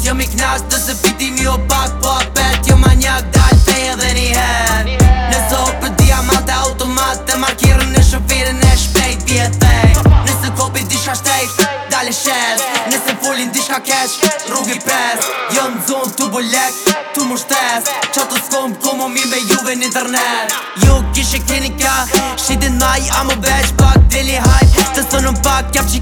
Jo ja mi knasht të se piti mi o pak po apet Jo ja manjak dal të edhe një her Në zohë për diamant e automat Të markirën në shëpirën e shpejt vjetë Nëse kopit di shtejt, dal e shes Nëse fullin di shka kesh, rrug i pes Jo në zonë të bulek, të më shtes Qa të skomë ku më mime juve në internet Ju jo, kishe klinika, shidin maj, amë beq Pak dili hajt, të sënën pak, kjap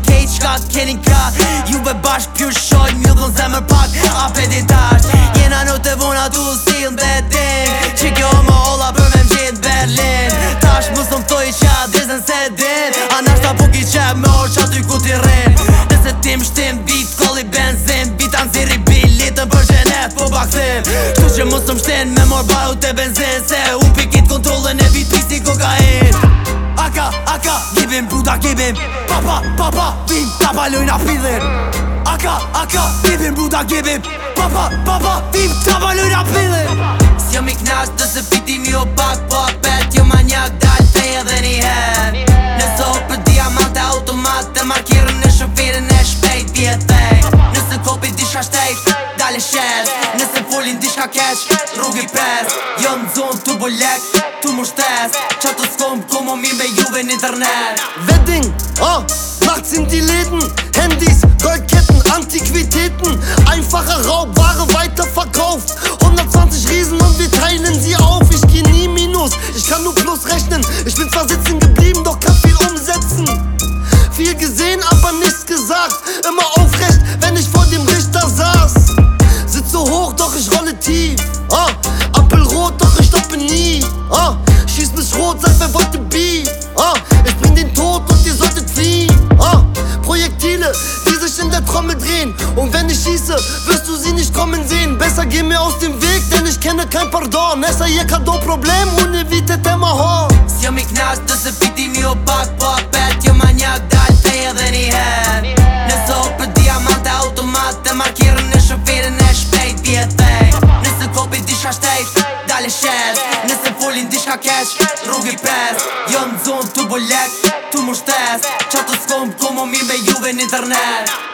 prap keni ka Juve bashk pjur shojt një dhën zemër pak A peti tash Jena në të vona du sil dhe din Që kjo më për me mgjit Berlin Tash më sëm thoi qa dizen se din A nash ta buki po qe me orë qa ty ku ti rin Nëse tim shtim vit koli benzin Vita anë ziri bilitën për qenet po baksim Që që më sëm shtin me mor baju të benzin Se u tipim Papa papa tim tabalojna pidhin Aka aka tipim buta gibim Papa papa tim tabalojna pidhin S'jam i knash dhe se fiti mi o pak pak bet Mirë në nicht spät wie Bje thejt Nüsse kopi disha shtejt Dale shes Nüsse folin disha kesh Rrugi pres Jo në zonë të bulek Të musst das të kommt, komm um ihn bei në internet Wedding, oh, nachts sind die Läden Handys, Goldketten, Antiquitäten Einfache Raubware weiterverkauft 120 Riesen und wir teilen sie auf Ich geh nie Minus, ich kann nur Plus rechnen Ich bin zwar sitzen geblieben gesagt, immer aufrecht, wenn ich vor dem Richter saß. Sitze hoch, doch ich rolle tief. Ah, Appelrot, doch ich stoppe nie. Ah, schieß mich rot, sag wer wollte Beef. Ah, ich bring den Tod und ihr solltet fliehen. Ah, Projektile, die sich in der Trommel drehen. Und wenn ich schieße, wirst du sie nicht kommen sehen. Besser geh mir aus dem Weg, denn ich kenne kein Pardon. Essa hier kein Problem, ohne wie Tetema Horn. Se eu me ignaste, se piti mi o bak isha shtejt, dale shes Nese folin di shka keq, rrug i pes Jo në zonë të bolek, të mështes Qa të skomë, komo mi me juve në internet